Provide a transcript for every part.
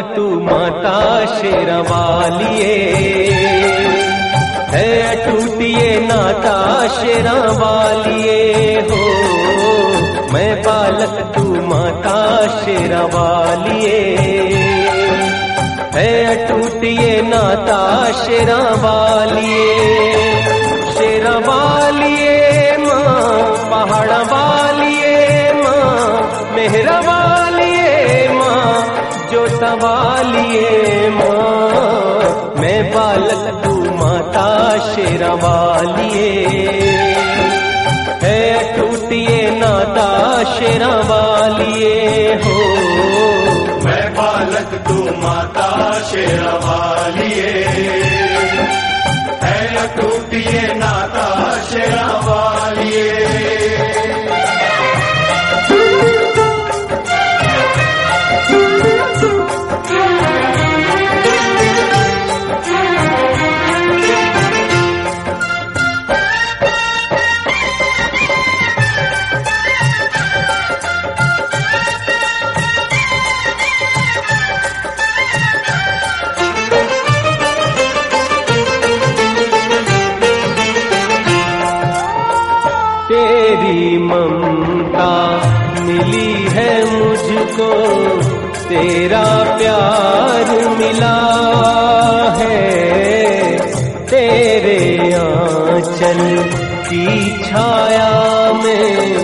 Ado माता शेरवालिए है अटूटिए नाता शेरवालिए हो। मैं बालक तू माता शेरवालिए है अटूटिए नाता शेरवालिए वालिए माँ पहाड़ वालिए माँ मेहरा सवालिए माँ, मैं बालक तू माता शेरा है टूटिए नाता शेरा हो। मैं बालक तू माता शेरा वालिए। है टूटिए नाता शेरा मुझको तेरा प्यार मिला है। तेरे आंचल की छाया में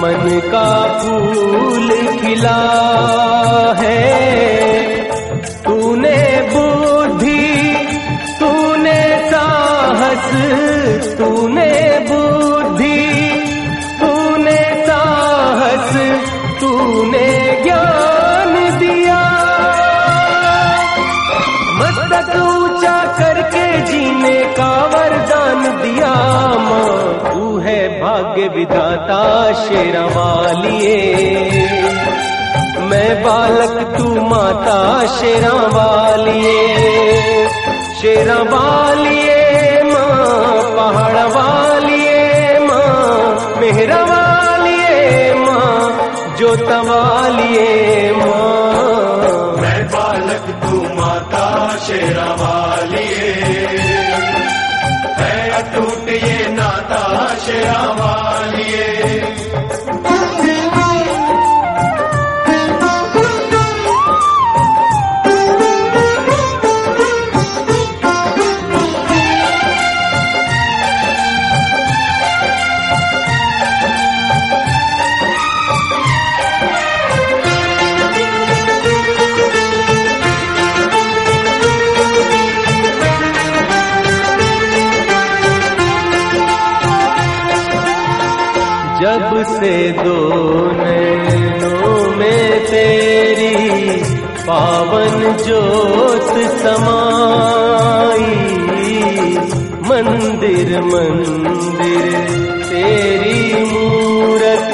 मन का फूल खिला है। तूने बुद्धि, तूने साहस, तूने मस्तक ऊँचा करके जीने का वरदान दिया माँ। तू है भाग्य विधाता, शेरा वालिए। मैं बालक, तू माता, शेरा वालिए। शेरा वालिए माँ, पहाड़ वालिए माँ, मेहरा वालिए माँ, जोता वालिए माँ मैं। शेरा है ये नाता शेरा से दो नैनों में तेरी पावन जोत समाई। मंदिर मंदिर तेरी मूरत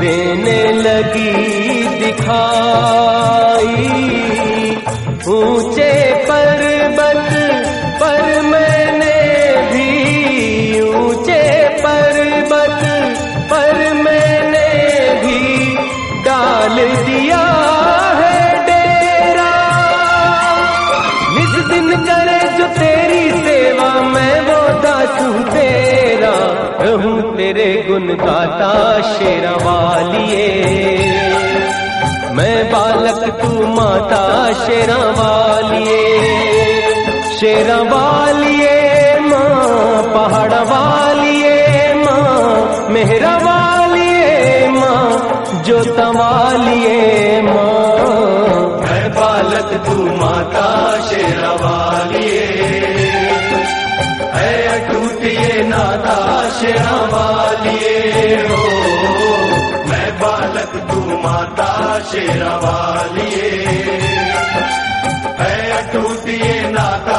देने लगी दिखाई। ऊँचे रहूँ तेरे गुण गाता शेरा वालिए। मैं बालक तू माता शेरा वालिए। वालिए, माँ पहाड़ वालिए, माँ मेहरा वालिए, माँ जोता वालिए, माँ। मैं बालक तू माता शेरा वालिए। है टूटिए नाता लाश वालिए हो। मैं बालक तू माता शेरा वालिए। टूटिए नाता